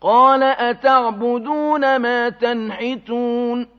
قَالَ أَتَعْبُدُونَ مَا تَنْحِتُونَ